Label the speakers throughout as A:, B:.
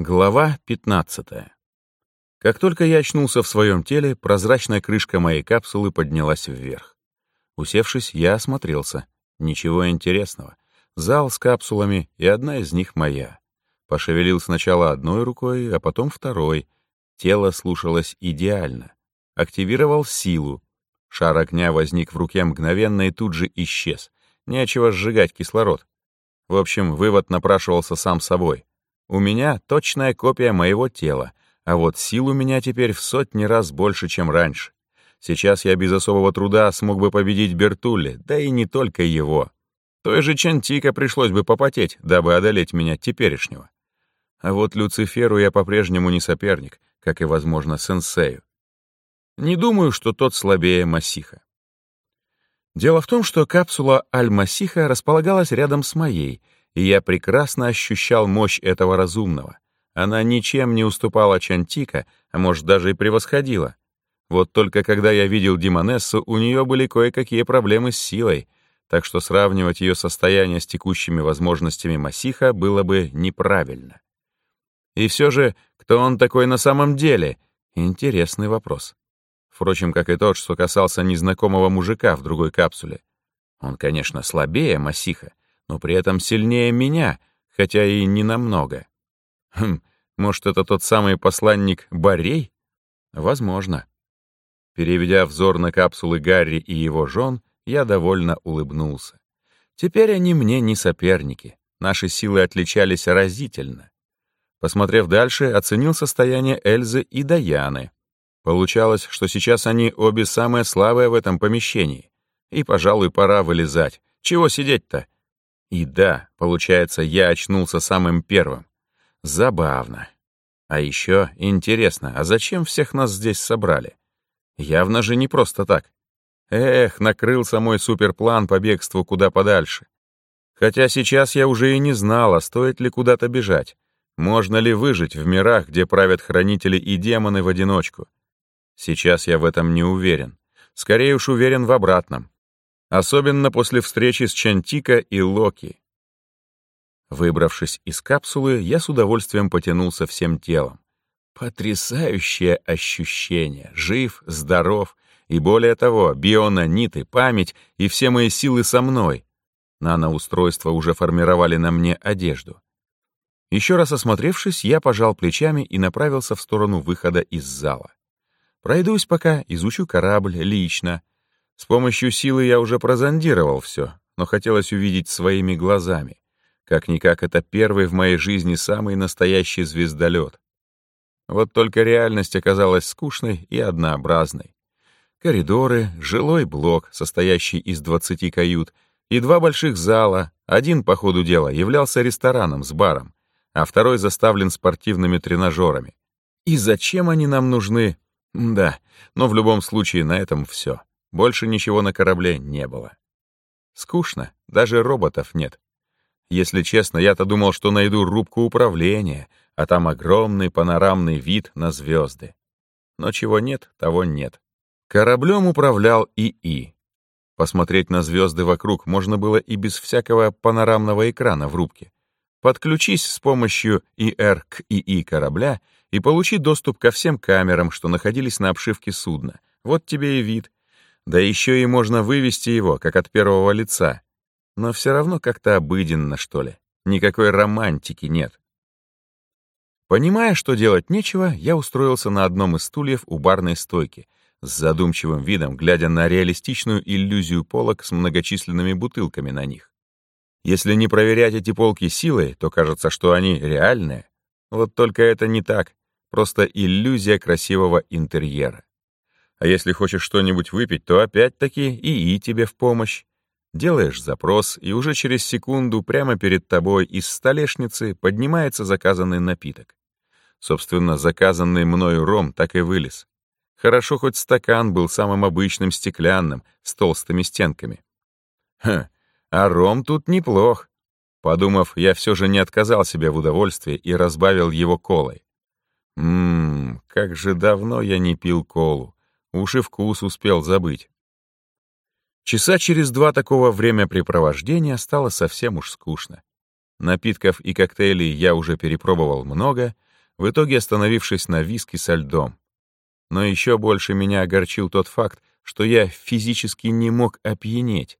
A: Глава 15. Как только я очнулся в своем теле, прозрачная крышка моей капсулы поднялась вверх. Усевшись, я осмотрелся. Ничего интересного. Зал с капсулами, и одна из них моя. Пошевелил сначала одной рукой, а потом второй. Тело слушалось идеально. Активировал силу. Шар огня возник в руке мгновенно и тут же исчез. Нечего сжигать кислород. В общем, вывод напрашивался сам собой. У меня точная копия моего тела, а вот сил у меня теперь в сотни раз больше, чем раньше. Сейчас я без особого труда смог бы победить Бертулли, да и не только его. Той же Чантика пришлось бы попотеть, дабы одолеть меня теперешнего. А вот Люциферу я по-прежнему не соперник, как и, возможно, сенсею. Не думаю, что тот слабее Масиха. Дело в том, что капсула Аль-Масиха располагалась рядом с моей — и я прекрасно ощущал мощь этого разумного. Она ничем не уступала Чантика, а может даже и превосходила. Вот только когда я видел Димонессу, у нее были кое-какие проблемы с силой, так что сравнивать ее состояние с текущими возможностями Масиха было бы неправильно. И все же, кто он такой на самом деле? Интересный вопрос. Впрочем, как и тот, что касался незнакомого мужика в другой капсуле. Он, конечно, слабее Масиха, но при этом сильнее меня, хотя и не намного. Хм, может, это тот самый посланник Борей? Возможно. Переведя взор на капсулы Гарри и его жен, я довольно улыбнулся. Теперь они мне не соперники. Наши силы отличались разительно. Посмотрев дальше, оценил состояние Эльзы и Даяны. Получалось, что сейчас они обе самые слабые в этом помещении. И, пожалуй, пора вылезать. Чего сидеть-то? И да, получается, я очнулся самым первым. Забавно. А еще интересно, а зачем всех нас здесь собрали? Явно же не просто так. Эх, накрылся мой суперплан по бегству куда подальше. Хотя сейчас я уже и не знал, а стоит ли куда-то бежать. Можно ли выжить в мирах, где правят хранители и демоны в одиночку? Сейчас я в этом не уверен. Скорее уж уверен в обратном особенно после встречи с Чантика и Локи. Выбравшись из капсулы, я с удовольствием потянулся всем телом. Потрясающее ощущение. Жив, здоров, и более того, бионаниты, память и все мои силы со мной. Наноустройства уже формировали на мне одежду. Еще раз осмотревшись, я пожал плечами и направился в сторону выхода из зала. Пройдусь пока, изучу корабль лично, с помощью силы я уже прозондировал все, но хотелось увидеть своими глазами. Как-никак это первый в моей жизни самый настоящий звездолет. Вот только реальность оказалась скучной и однообразной. Коридоры, жилой блок, состоящий из 20 кают, и два больших зала, один, по ходу дела, являлся рестораном с баром, а второй заставлен спортивными тренажерами. И зачем они нам нужны? Да, но в любом случае на этом все. Больше ничего на корабле не было. Скучно, даже роботов нет. Если честно, я-то думал, что найду рубку управления, а там огромный панорамный вид на звезды. Но чего нет, того нет. Кораблем управлял ИИ. Посмотреть на звезды вокруг можно было и без всякого панорамного экрана в рубке. Подключись с помощью ИР к ИИ корабля и получи доступ ко всем камерам, что находились на обшивке судна. Вот тебе и вид, да еще и можно вывести его, как от первого лица. Но все равно как-то обыденно, что ли. Никакой романтики нет. Понимая, что делать нечего, я устроился на одном из стульев у барной стойки, с задумчивым видом, глядя на реалистичную иллюзию полок с многочисленными бутылками на них. Если не проверять эти полки силой, то кажется, что они реальные. Вот только это не так, просто иллюзия красивого интерьера. А если хочешь что-нибудь выпить, то опять-таки ИИ тебе в помощь. Делаешь запрос, и уже через секунду прямо перед тобой из столешницы поднимается заказанный напиток. Собственно, заказанный мною ром так и вылез. Хорошо, хоть стакан был самым обычным стеклянным, с толстыми стенками. Ха, а ром тут неплох. Подумав, я все же не отказал себе в удовольствии и разбавил его колой. Ммм, как же давно я не пил колу. Уж и вкус успел забыть. Часа через два такого времяпрепровождения стало совсем уж скучно. Напитков и коктейлей я уже перепробовал много, в итоге остановившись на виске со льдом. Но еще больше меня огорчил тот факт, что я физически не мог опьянеть.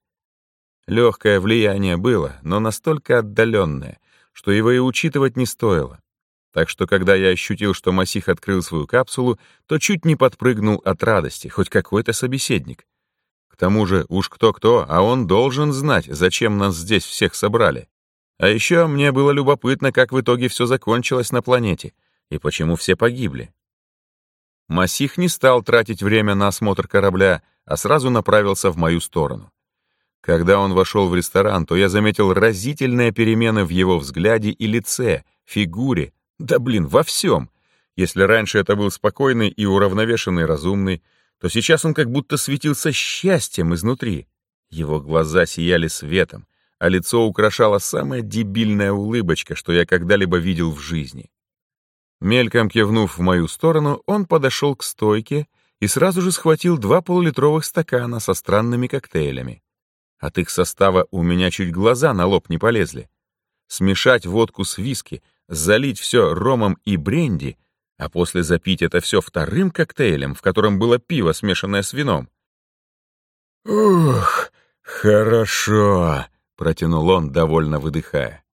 A: Легкое влияние было, но настолько отдаленное, что его и учитывать не стоило. Так что, когда я ощутил, что Масих открыл свою капсулу, то чуть не подпрыгнул от радости, хоть какой-то собеседник. К тому же, уж кто-кто, а он должен знать, зачем нас здесь всех собрали. А еще мне было любопытно, как в итоге все закончилось на планете, и почему все погибли. Масих не стал тратить время на осмотр корабля, а сразу направился в мою сторону. Когда он вошел в ресторан, то я заметил разительные перемены в его взгляде и лице, фигуре, да блин, во всем. Если раньше это был спокойный и уравновешенный разумный, то сейчас он как будто светился счастьем изнутри. Его глаза сияли светом, а лицо украшала самая дебильная улыбочка, что я когда-либо видел в жизни. Мельком кивнув в мою сторону, он подошел к стойке и сразу же схватил два полулитровых стакана со странными коктейлями. От их состава у меня чуть глаза на лоб не полезли. Смешать водку с виски, залить все ромом и бренди, а после запить это все вторым коктейлем, в котором было пиво, смешанное с вином. «Ух, хорошо!» — протянул он, довольно выдыхая.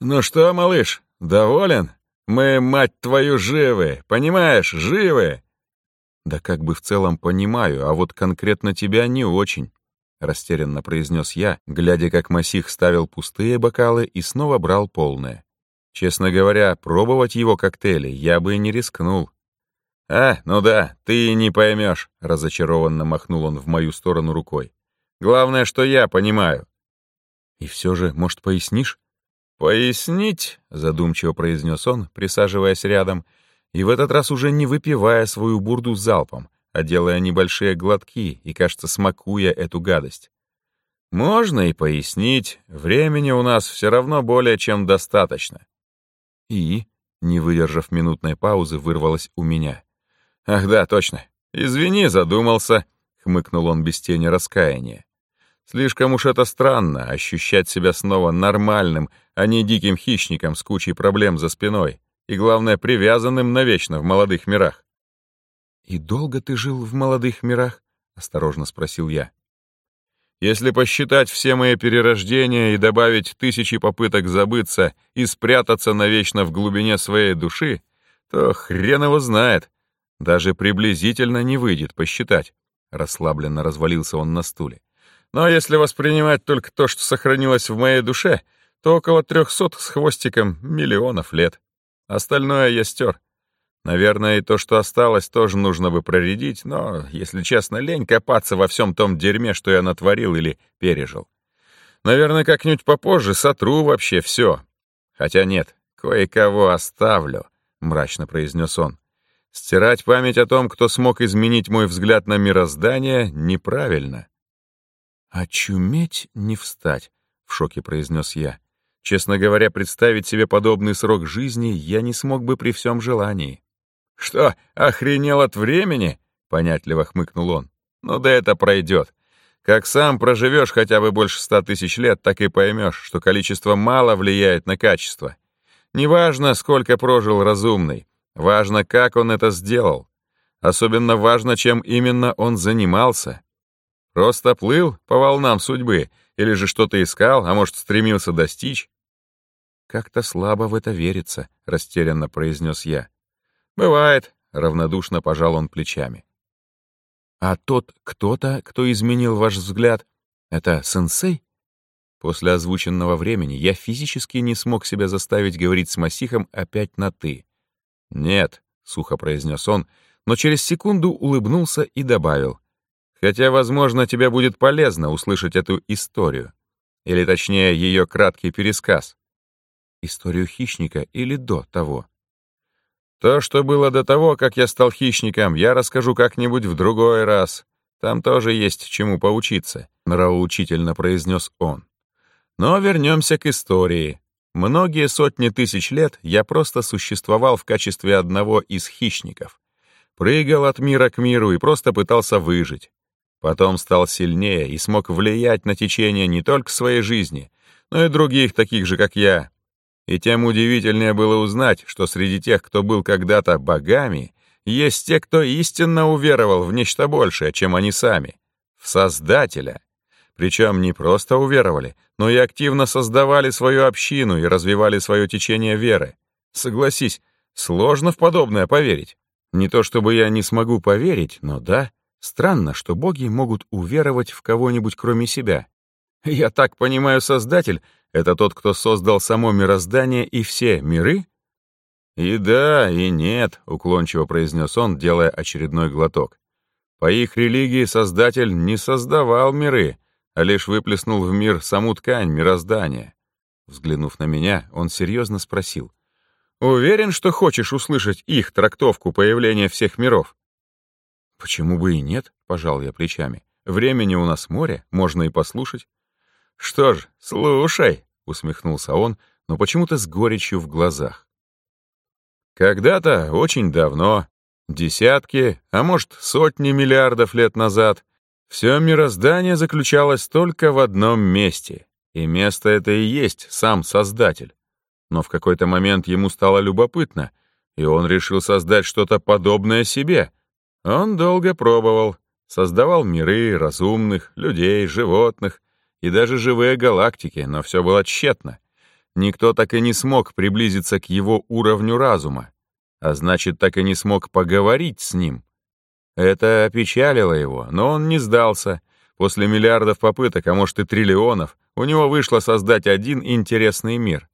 A: «Ну что, малыш, доволен?» Мы, мать твою, живы, понимаешь, живы!» «Да как бы в целом понимаю, а вот конкретно тебя не очень», — растерянно произнес я, глядя, как Масих ставил пустые бокалы и снова брал полные. Честно говоря, пробовать его коктейли я бы и не рискнул. «А, ну да, ты не поймешь», — разочарованно махнул он в мою сторону рукой. «Главное, что я понимаю». «И все же, может, пояснишь?» «Пояснить», — задумчиво произнес он, присаживаясь рядом, и в этот раз уже не выпивая свою бурду залпом, а делая небольшие глотки и, кажется, смакуя эту гадость. «Можно и пояснить, времени у нас все равно более чем достаточно». И, не выдержав минутной паузы, вырвалось у меня. «Ах да, точно. Извини, задумался», — хмыкнул он без тени раскаяния. Слишком уж это странно, ощущать себя снова нормальным, а не диким хищником с кучей проблем за спиной, и, главное, привязанным навечно в молодых мирах. «И долго ты жил в молодых мирах?» — осторожно спросил я. «Если посчитать все мои перерождения и добавить тысячи попыток забыться и спрятаться навечно в глубине своей души, то хрен его знает. Даже приблизительно не выйдет посчитать». Расслабленно развалился он на стуле. Но если воспринимать только то, что сохранилось в моей душе, то около трехсот с хвостиком миллионов лет. Остальное я стер. Наверное, и то, что осталось, тоже нужно бы проредить, но, если честно, лень копаться во всем том дерьме, что я натворил или пережил. Наверное, как-нибудь попозже сотру вообще все. Хотя нет, кое-кого оставлю, — мрачно произнес он. Стирать память о том, кто смог изменить мой взгляд на мироздание, неправильно. «Очуметь не встать», — в шоке произнес я. Честно говоря, представить себе подобный срок жизни я не смог бы при всем желании. «Что, охренел от времени?» — понятливо хмыкнул он. «Ну да это пройдет. Как сам проживешь хотя бы больше ста тысяч лет, так и поймешь, что количество мало влияет на качество. Неважно, сколько прожил разумный, важно, как он это сделал. Особенно важно, чем именно он занимался. Просто плыл по волнам судьбы или же что-то искал, а может, стремился достичь? «Как-то слабо в это верится», — растерянно произнес я. «Бывает», — равнодушно пожал он плечами. «А тот кто-то, кто изменил ваш взгляд, это сенсей?» После озвученного времени я физически не смог себя заставить говорить с Масихом опять на «ты». «Нет», — сухо произнес он, но через секунду улыбнулся и добавил. Хотя, возможно, тебе будет полезно услышать эту историю. Или, точнее, ее краткий пересказ. Историю хищника или до того? То, что было до того, как я стал хищником, я расскажу как-нибудь в другой раз. Там тоже есть чему поучиться, нравоучительно произнес он. Но вернемся к истории. Многие сотни тысяч лет я просто существовал в качестве одного из хищников. Прыгал от мира к миру и просто пытался выжить. Потом стал сильнее и смог влиять на течение не только своей жизни, но и других таких же, как я. И тем удивительнее было узнать, что среди тех, кто был когда-то богами, есть те, кто истинно уверовал в нечто большее, чем они сами, в Создателя. Причем не просто уверовали, но и активно создавали свою общину и развивали свое течение веры. Согласись, сложно в подобное поверить. Не то чтобы я не смогу поверить, но да, странно, что боги могут уверовать в кого-нибудь кроме себя. Я так понимаю, Создатель — это тот, кто создал само мироздание и все миры? И да, и нет, — уклончиво произнес он, делая очередной глоток. По их религии Создатель не создавал миры, а лишь выплеснул в мир саму ткань мироздания. Взглянув на меня, он серьезно спросил. «Уверен, что хочешь услышать их трактовку появления всех миров?» «Почему бы и нет?» — пожал я плечами. «Времени у нас море, можно и послушать». «Что ж, слушай», — усмехнулся он, но почему-то с горечью в глазах. Когда-то, очень давно, десятки, а может, сотни миллиардов лет назад, все мироздание заключалось только в одном месте, и место это и есть сам Создатель. Но в какой-то момент ему стало любопытно, и он решил создать что-то подобное себе. Он долго пробовал, создавал миры разумных, людей, животных, и даже живые галактики, но все было тщетно. Никто так и не смог приблизиться к его уровню разума, а значит, так и не смог поговорить с ним. Это опечалило его, но он не сдался. После миллиардов попыток, а может и триллионов, у него вышло создать один интересный мир.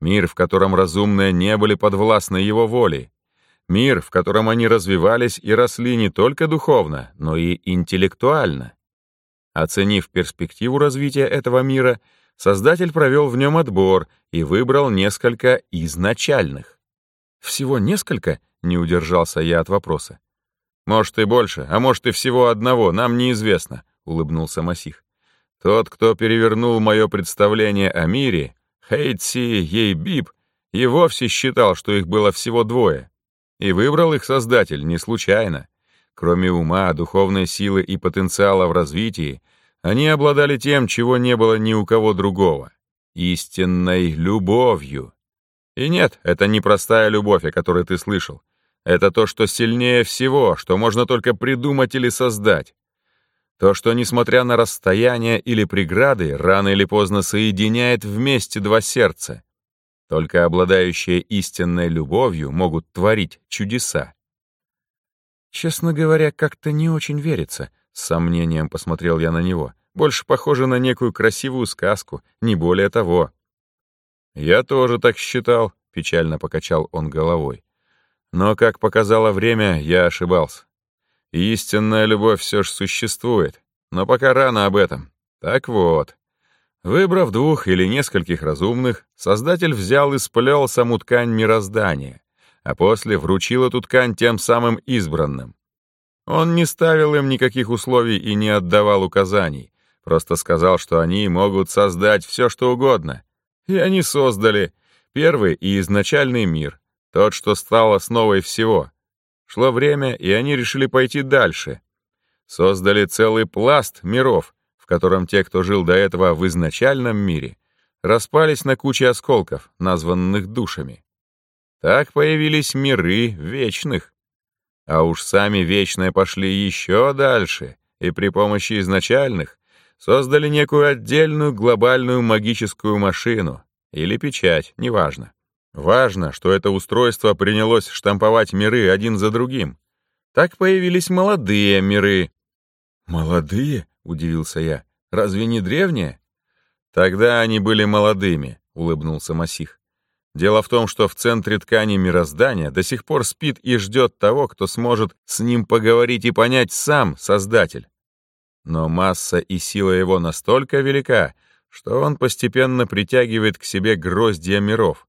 A: Мир, в котором разумные не были подвластны его воле. Мир, в котором они развивались и росли не только духовно, но и интеллектуально. Оценив перспективу развития этого мира, создатель провел в нем отбор и выбрал несколько изначальных. «Всего несколько?» — не удержался я от вопроса. «Может, и больше, а может, и всего одного, нам неизвестно», — улыбнулся Масих. «Тот, кто перевернул мое представление о мире, Хейтси Ейбиб, и вовсе считал, что их было всего двое. И выбрал их создатель не случайно. Кроме ума, духовной силы и потенциала в развитии, они обладали тем, чего не было ни у кого другого — истинной любовью. И нет, это не простая любовь, о которой ты слышал. Это то, что сильнее всего, что можно только придумать или создать. То, что, несмотря на расстояние или преграды, рано или поздно соединяет вместе два сердца. Только обладающие истинной любовью могут творить чудеса. Честно говоря, как-то не очень верится. С сомнением посмотрел я на него. Больше похоже на некую красивую сказку, не более того. Я тоже так считал, печально покачал он головой. Но, как показало время, я ошибался. Истинная любовь все же существует, но пока рано об этом. Так вот, выбрав двух или нескольких разумных, Создатель взял и сплел саму ткань мироздания а после вручил эту ткань тем самым избранным. Он не ставил им никаких условий и не отдавал указаний, просто сказал, что они могут создать все, что угодно. И они создали первый и изначальный мир, тот, что стал основой всего. Шло время, и они решили пойти дальше. Создали целый пласт миров, в котором те, кто жил до этого в изначальном мире, распались на куче осколков, названных душами. Так появились миры вечных. А уж сами вечные пошли еще дальше и при помощи изначальных создали некую отдельную глобальную магическую машину или печать, неважно. Важно, что это устройство принялось штамповать миры один за другим. Так появились молодые миры. «Молодые?» — удивился я. «Разве не древние?» «Тогда они были молодыми», — улыбнулся Масих. Дело в том, что в центре ткани мироздания до сих пор спит и ждет того, кто сможет с ним поговорить и понять сам Создатель. Но масса и сила его настолько велика, что он постепенно притягивает к себе гроздья миров.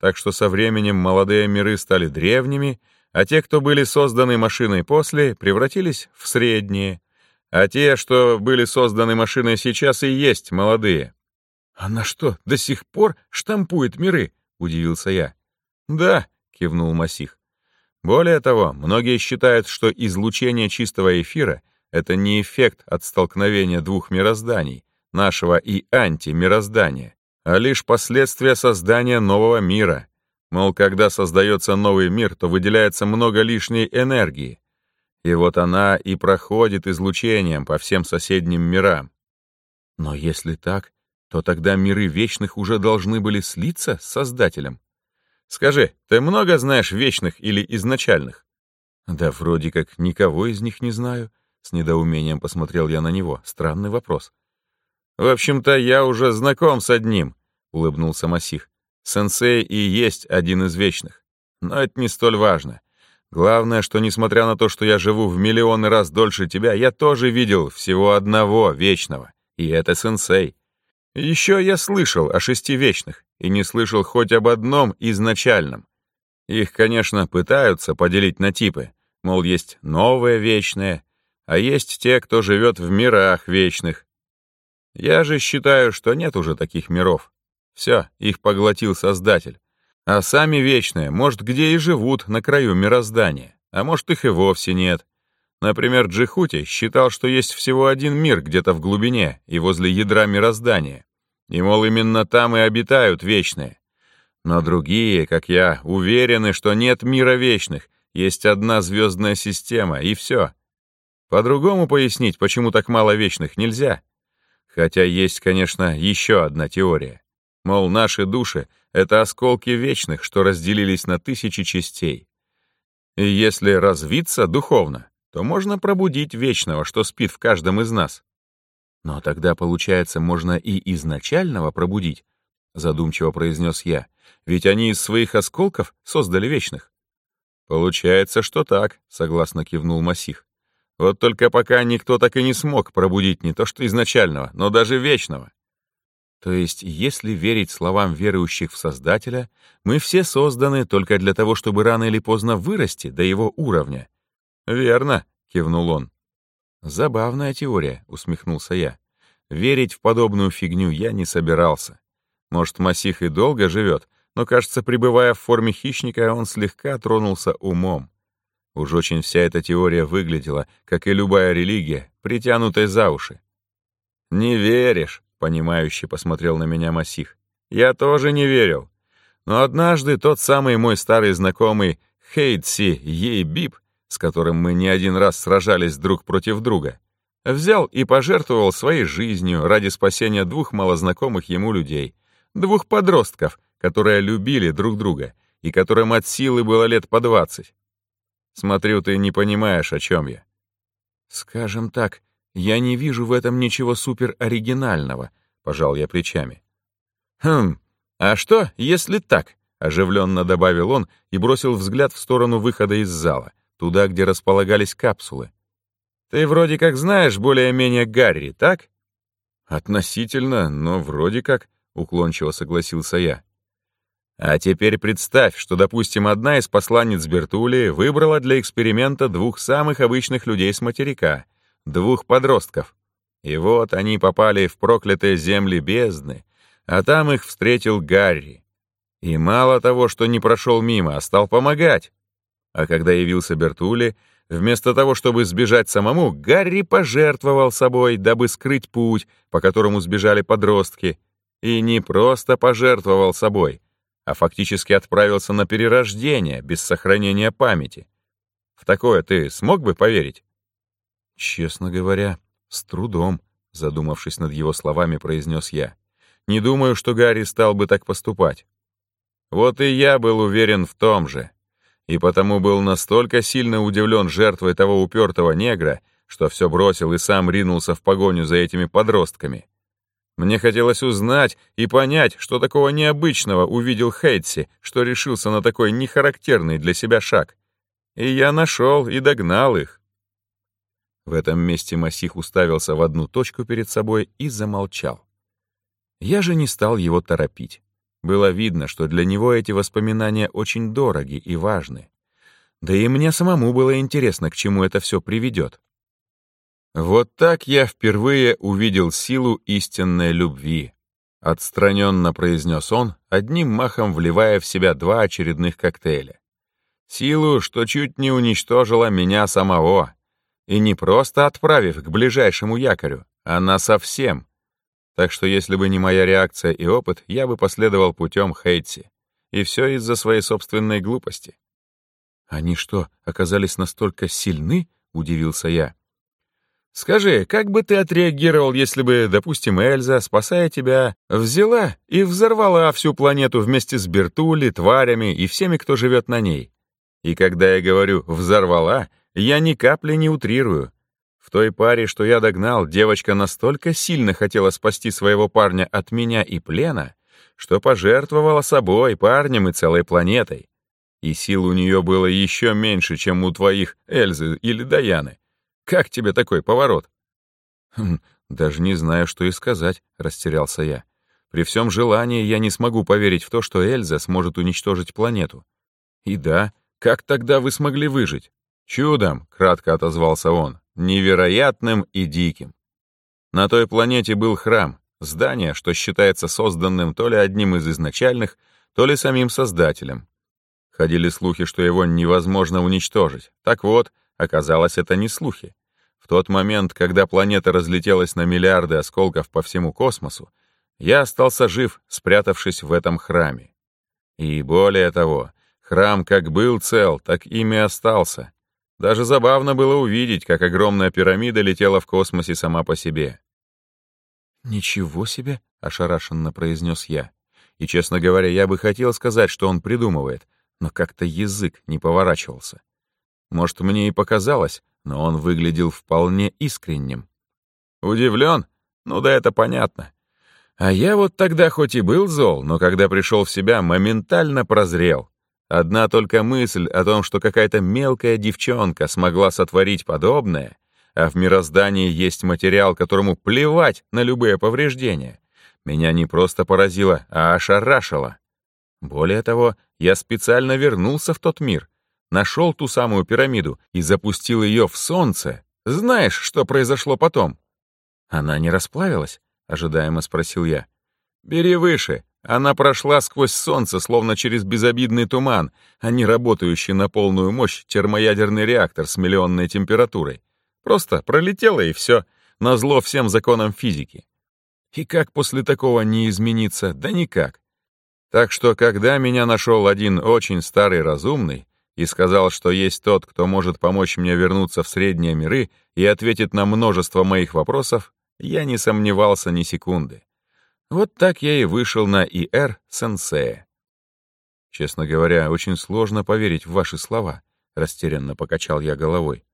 A: Так что со временем молодые миры стали древними, а те, кто были созданы машиной после, превратились в средние, а те, что были созданы машиной сейчас, и есть молодые. «Она что, до сих пор штампует миры?» — удивился я. «Да», — кивнул Масих. «Более того, многие считают, что излучение чистого эфира — это не эффект от столкновения двух мирозданий, нашего и антимироздания, а лишь последствия создания нового мира. Мол, когда создается новый мир, то выделяется много лишней энергии. И вот она и проходит излучением по всем соседним мирам. Но если так, то тогда миры вечных уже должны были слиться с Создателем. Скажи, ты много знаешь вечных или изначальных? Да вроде как никого из них не знаю. С недоумением посмотрел я на него. Странный вопрос. В общем-то, я уже знаком с одним, улыбнулся Масих. Сенсей и есть один из вечных. Но это не столь важно. Главное, что несмотря на то, что я живу в миллионы раз дольше тебя, я тоже видел всего одного вечного. И это сенсей. Еще я слышал о шести вечных и не слышал хоть об одном изначальном. Их, конечно, пытаются поделить на типы, мол, есть новое вечное, а есть те, кто живет в мирах вечных. Я же считаю, что нет уже таких миров. Все, их поглотил Создатель. А сами вечные, может, где и живут, на краю мироздания, а может, их и вовсе нет. Например, Джихути считал, что есть всего один мир где-то в глубине и возле ядра мироздания. И, мол, именно там и обитают вечные. Но другие, как я, уверены, что нет мира вечных, есть одна звездная система, и все. По-другому пояснить, почему так мало вечных, нельзя. Хотя есть, конечно, еще одна теория. Мол, наши души — это осколки вечных, что разделились на тысячи частей. И если развиться духовно, то можно пробудить вечного, что спит в каждом из нас. Но тогда, получается, можно и изначального пробудить, задумчиво произнес я, ведь они из своих осколков создали вечных. Получается, что так, согласно кивнул Масих. Вот только пока никто так и не смог пробудить не то что изначального, но даже вечного. То есть, если верить словам верующих в Создателя, мы все созданы только для того, чтобы рано или поздно вырасти до его уровня, «Верно», — кивнул он. «Забавная теория», — усмехнулся я. «Верить в подобную фигню я не собирался. Может, Масих и долго живет, но, кажется, пребывая в форме хищника, он слегка тронулся умом. Уж очень вся эта теория выглядела, как и любая религия, притянутая за уши. «Не веришь», — понимающе посмотрел на меня Масих. «Я тоже не верил. Но однажды тот самый мой старый знакомый Хейтси Ейбиб с которым мы не один раз сражались друг против друга, взял и пожертвовал своей жизнью ради спасения двух малознакомых ему людей, двух подростков, которые любили друг друга и которым от силы было лет по двадцать. Смотрю, ты не понимаешь, о чем я. Скажем так, я не вижу в этом ничего супероригинального, пожал я плечами. Хм, а что, если так? Оживленно добавил он и бросил взгляд в сторону выхода из зала туда, где располагались капсулы. Ты вроде как знаешь более-менее Гарри, так? Относительно, но вроде как, уклончиво согласился я. А теперь представь, что, допустим, одна из посланниц Бертули выбрала для эксперимента двух самых обычных людей с материка, двух подростков. И вот они попали в проклятые земли бездны, а там их встретил Гарри. И мало того, что не прошел мимо, а стал помогать. А когда явился Бертули, вместо того, чтобы сбежать самому, Гарри пожертвовал собой, дабы скрыть путь, по которому сбежали подростки. И не просто пожертвовал собой, а фактически отправился на перерождение без сохранения памяти. В такое ты смог бы поверить? Честно говоря, с трудом, задумавшись над его словами, произнес я. Не думаю, что Гарри стал бы так поступать. Вот и я был уверен в том же и потому был настолько сильно удивлен жертвой того упертого негра, что все бросил и сам ринулся в погоню за этими подростками. Мне хотелось узнать и понять, что такого необычного увидел Хейтси, что решился на такой нехарактерный для себя шаг. И я нашел и догнал их. В этом месте Масих уставился в одну точку перед собой и замолчал. Я же не стал его торопить. Было видно, что для него эти воспоминания очень дороги и важны. Да и мне самому было интересно, к чему это все приведет. Вот так я впервые увидел силу истинной любви. Отстраненно произнес он, одним махом вливая в себя два очередных коктейля. Силу, что чуть не уничтожила меня самого. И не просто отправив к ближайшему якорю, а насовсем. Так что если бы не моя реакция и опыт, я бы последовал путем Хейтси. И все из-за своей собственной глупости.
B: «Они что, оказались настолько сильны?» — удивился я.
A: «Скажи, как бы ты отреагировал, если бы, допустим, Эльза, спасая тебя, взяла и взорвала всю планету вместе с Бертули, тварями и всеми, кто живет на ней? И когда я говорю «взорвала», я ни капли не утрирую. В той паре, что я догнал, девочка настолько сильно хотела спасти своего парня от меня и плена, что пожертвовала собой, парнем и целой планетой. И сил у нее было еще меньше, чем у твоих Эльзы или Даяны. Как тебе такой поворот?
B: Хм, даже не знаю, что и сказать, растерялся я. При всем желании я не смогу поверить в то, что Эльза сможет уничтожить планету.
A: И да, как тогда вы смогли выжить? Чудом, кратко отозвался он, невероятным и диким. На той планете был храм, здание, что считается созданным то ли одним из изначальных, то ли самим создателем. Ходили слухи, что его невозможно уничтожить. Так вот, оказалось, это не слухи. В тот момент, когда планета разлетелась на миллиарды осколков по всему космосу, я остался жив, спрятавшись в этом храме. И более того, храм как был цел, так ими остался. Даже забавно было увидеть, как огромная пирамида летела в космосе сама по себе.
B: «Ничего себе!» — ошарашенно произнес я. И, честно говоря, я бы хотел сказать, что он придумывает, но как-то язык не поворачивался. Может, мне и показалось, но он выглядел вполне искренним.
A: Удивлен? Ну да это понятно. А я вот тогда хоть и был зол, но когда пришел в себя, моментально прозрел. Одна только мысль о том, что какая-то мелкая девчонка смогла сотворить подобное, а в мироздании есть материал, которому плевать на любые повреждения, меня не просто поразило, а ошарашило. Более того, я специально вернулся в тот мир, нашел ту самую пирамиду и запустил ее в солнце. Знаешь, что произошло потом?
B: Она не расплавилась? Ожидаемо спросил я.
A: Бери выше. Она прошла сквозь солнце, словно через безобидный туман, а не работающий на полную мощь термоядерный реактор с миллионной температурой. Просто пролетела и все, назло всем законам физики. И как после такого не измениться? Да никак. Так что, когда меня нашел один очень старый разумный и сказал, что есть тот, кто может помочь мне вернуться в средние миры и ответит на множество моих вопросов, я не сомневался ни секунды. Вот так я и вышел на ИР Сенсея.
B: Честно говоря, очень сложно поверить в ваши слова, растерянно покачал я головой.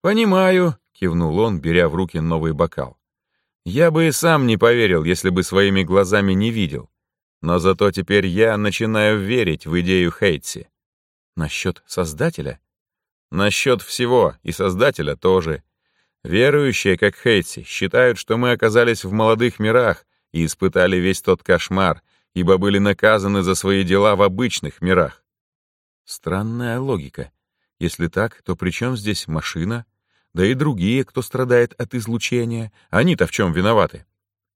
A: «Понимаю», — кивнул он, беря в руки новый бокал. «Я бы и сам не поверил, если бы своими глазами не видел. Но зато теперь я начинаю верить в идею Хейтси.
B: Насчет Создателя?
A: Насчет всего, и Создателя тоже. Верующие, как Хейтси, считают, что мы оказались в молодых мирах и испытали весь тот кошмар, ибо были наказаны за свои дела в обычных мирах.
B: Странная логика. Если так, то при чем здесь машина? Да и другие, кто страдает от излучения. Они-то в чем виноваты?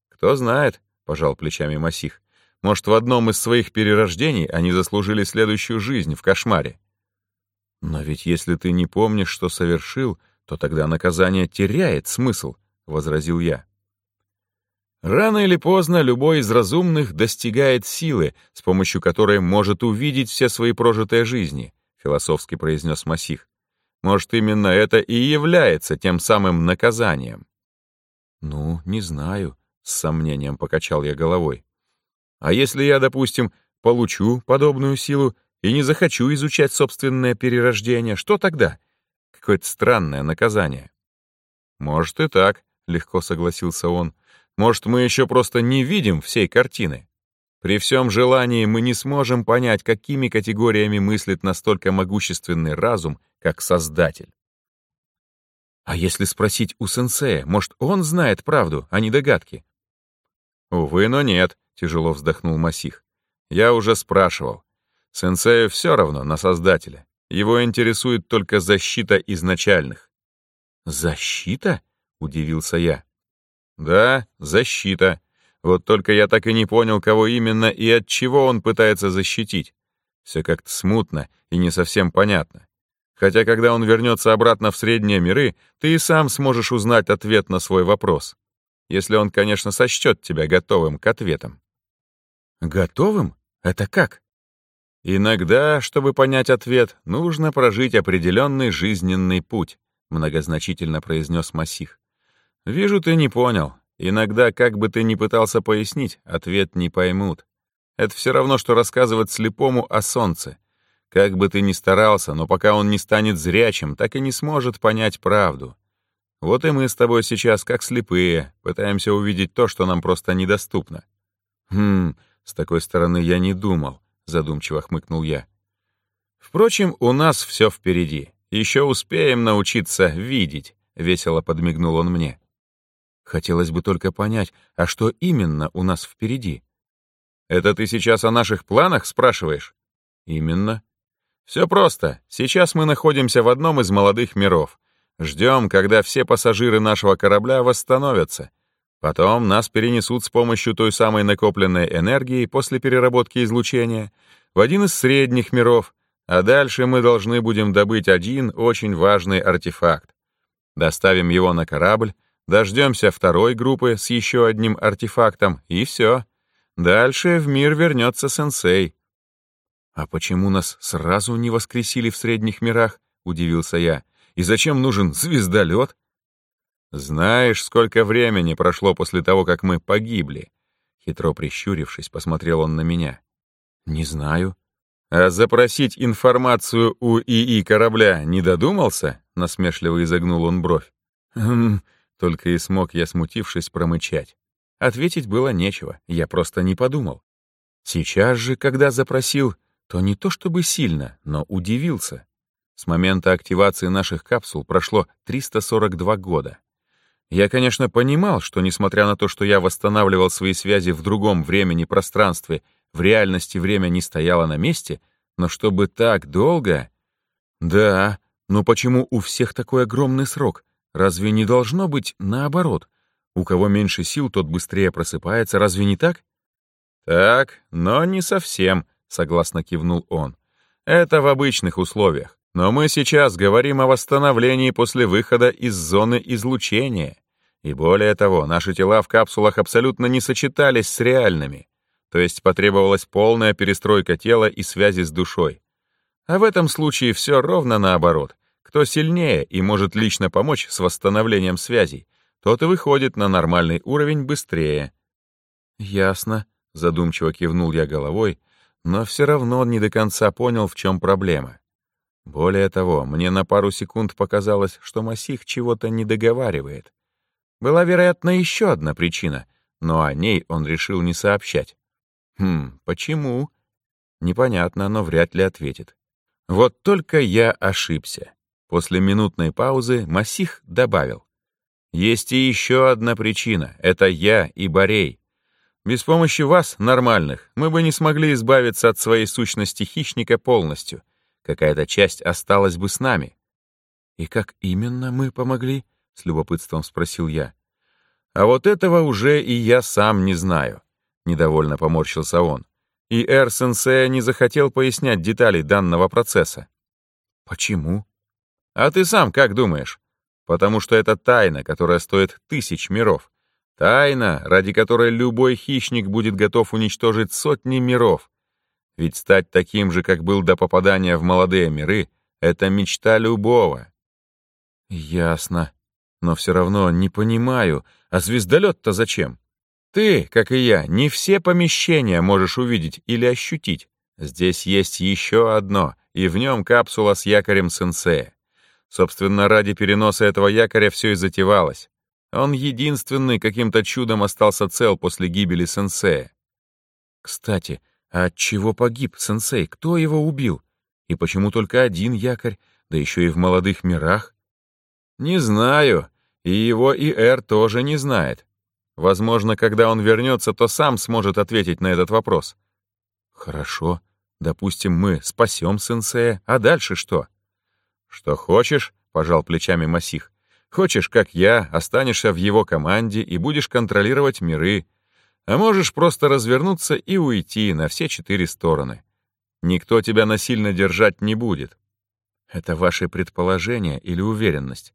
A: Кто знает, — пожал плечами Масих. Может, в одном из своих перерождений они заслужили следующую жизнь в кошмаре.
B: Но ведь если ты не помнишь, что совершил, то тогда наказание теряет смысл, — возразил я.
A: Рано или поздно любой из разумных достигает силы, с помощью которой может увидеть все свои прожитые жизни, — философски произнес Масих. Может, именно это и является тем самым наказанием.
B: Ну, не знаю, — с сомнением покачал я головой.
A: А если я, допустим, получу подобную силу и не захочу изучать собственное перерождение, что тогда? Какое-то странное наказание. Может и так, легко согласился он. Может, мы еще просто не видим всей картины. При всем желании мы не сможем понять, какими категориями мыслит настолько могущественный разум, как Создатель.
B: А если спросить у сенсея, может, он знает правду, а не догадки?
A: Увы, но нет. — тяжело вздохнул Масих. «Я уже спрашивал. Сенсею все равно на Создателя. Его интересует только защита изначальных».
B: «Защита?» — удивился я.
A: «Да, защита. Вот только я так и не понял, кого именно и от чего он пытается защитить. Все как-то смутно и не совсем понятно. Хотя, когда он вернется обратно в средние миры, ты и сам сможешь узнать ответ на свой вопрос». если он, конечно, сочтет тебя готовым к ответам.
B: Готовым? Это как?
A: Иногда, чтобы понять ответ, нужно прожить определенный жизненный путь, многозначительно произнес Масих. Вижу, ты не понял. Иногда, как бы ты ни пытался пояснить, ответ не поймут. Это все равно, что рассказывать слепому о солнце. Как бы ты ни старался, но пока он не станет зрячим, так и не сможет понять правду. Вот и мы с тобой сейчас, как слепые, пытаемся увидеть то, что нам просто недоступно.
B: Хм, с такой стороны я не думал. — задумчиво хмыкнул я.
A: «Впрочем, у нас все впереди. Еще успеем научиться видеть», — весело подмигнул он мне.
B: «Хотелось бы только понять, а что именно у нас впереди?»
A: «Это ты сейчас о наших планах спрашиваешь?»
B: «Именно».
A: «Все просто. Сейчас мы находимся в одном из молодых миров. Ждем, когда все пассажиры нашего корабля восстановятся. Потом нас перенесут с помощью той самой накопленной энергии после переработки излучения в один из средних миров, а дальше мы должны будем добыть один очень важный артефакт. Доставим его на корабль, дождемся второй группы с еще одним артефактом, и все. Дальше в мир вернется сенсей.
B: «А почему нас сразу не воскресили в средних мирах?» — удивился я. «И зачем нужен звездолет?»
A: «Знаешь, сколько времени прошло после того, как мы погибли?» Хитро прищурившись, посмотрел он на меня.
B: «Не знаю».
A: «А запросить информацию у ИИ корабля не додумался?» Насмешливо изогнул он бровь.
B: «Хм...» Только и смог я, смутившись, промычать. Ответить было нечего, я просто не подумал. Сейчас же, когда запросил, то не то чтобы сильно, но удивился. С момента активации наших капсул прошло 342 года. Я, конечно, понимал, что, несмотря на то, что я восстанавливал свои связи в другом времени-пространстве, в реальности время не стояло на месте, но чтобы так долго... Да, но почему у всех такой огромный срок? Разве не должно быть наоборот? У кого меньше сил, тот быстрее просыпается, разве не так?
A: Так, но не совсем, согласно кивнул он. Это в обычных условиях. Но мы сейчас говорим о восстановлении после выхода из зоны излучения. И более того, наши тела в капсулах абсолютно не сочетались с реальными. То есть потребовалась полная перестройка тела и связи с душой. А в этом случае все ровно наоборот. Кто сильнее и может лично помочь с восстановлением связей, тот и выходит на нормальный уровень быстрее.
B: «Ясно», — задумчиво кивнул я головой, но все равно не до конца понял, в чем проблема. Более того, мне на пару секунд показалось, что Масих чего-то не договаривает. Была, вероятно, еще одна причина, но о ней он решил не сообщать. Хм, почему? Непонятно, но вряд ли ответит. Вот только я ошибся. После минутной паузы Масих добавил. Есть и еще одна причина — это я и Борей. Без помощи вас, нормальных, мы бы не смогли избавиться от своей сущности хищника полностью — какая-то часть осталась бы с нами. «И как именно мы помогли?» — с любопытством спросил я. «А вот этого уже и я сам не знаю», — недовольно поморщился он. И Эр-сенсей не захотел пояснять детали данного процесса. «Почему?»
A: «А ты сам как думаешь?» «Потому что это тайна, которая стоит тысяч миров. Тайна, ради которой любой хищник будет готов уничтожить сотни миров. Ведь стать таким же, как был до попадания в молодые миры, это мечта любого.
B: Ясно. Но все равно не понимаю, а звездолет-то зачем?
A: Ты, как и я, не все помещения можешь увидеть или ощутить. Здесь есть еще одно, и в нем капсула с якорем сенсея. Собственно, ради переноса этого якоря все и затевалось. Он единственный каким-то чудом остался цел после гибели сенсея.
B: Кстати, а от чего погиб сенсей? Кто его убил? И почему только один якорь, да еще и в молодых мирах?
A: Не знаю. И его и Эр тоже не знает. Возможно, когда он вернется, то сам сможет ответить на этот вопрос.
B: Хорошо. Допустим, мы спасем сенсея, а дальше что?
A: Что хочешь, пожал плечами Масих. Хочешь, как я, останешься в его команде и будешь контролировать миры, а можешь просто развернуться и уйти на все четыре стороны. Никто тебя насильно держать не будет.
B: Это ваши предположения или уверенность?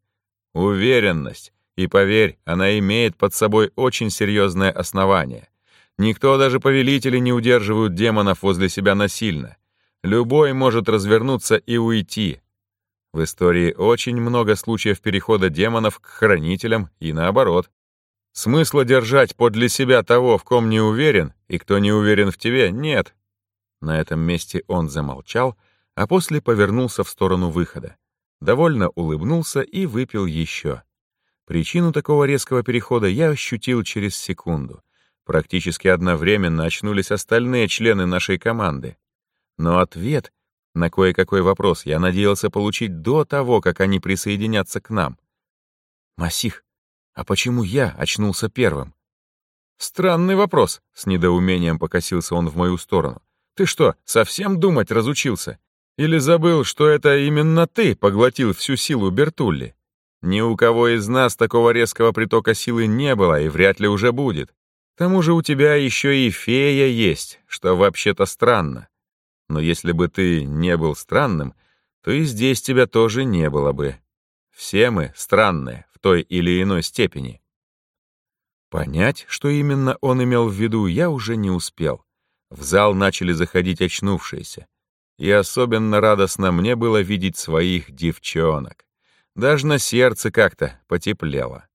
A: Уверенность. И поверь, она имеет под собой очень серьезное основание. Никто, даже повелители, не удерживают демонов возле себя насильно. Любой может развернуться и уйти. В истории очень много случаев перехода демонов к хранителям и наоборот. Смысла держать подле себя того, в ком не уверен, и кто не уверен в тебе, нет. На этом месте он замолчал, а после повернулся в сторону выхода. Довольно улыбнулся и выпил еще. Причину такого резкого перехода я ощутил через секунду. Практически одновременно очнулись остальные члены нашей команды. Но ответ на кое-какой вопрос я надеялся получить до того, как они присоединятся к нам. «Масих, а почему я очнулся первым?» «Странный вопрос», — с недоумением покосился он в мою сторону. «Ты что, совсем думать разучился? Или забыл, что это именно ты поглотил всю силу Бертулли? Ни у кого из нас такого резкого притока силы не было и вряд ли уже будет. К тому же у тебя еще и фея есть, что вообще-то странно. Но если бы ты не был странным, то и здесь тебя тоже не было бы. Все мы странные в той или иной степени. Понять, что именно он имел в виду, я уже не успел. В зал начали заходить очнувшиеся. И особенно радостно мне было видеть своих девчонок. Даже на сердце как-то потеплело.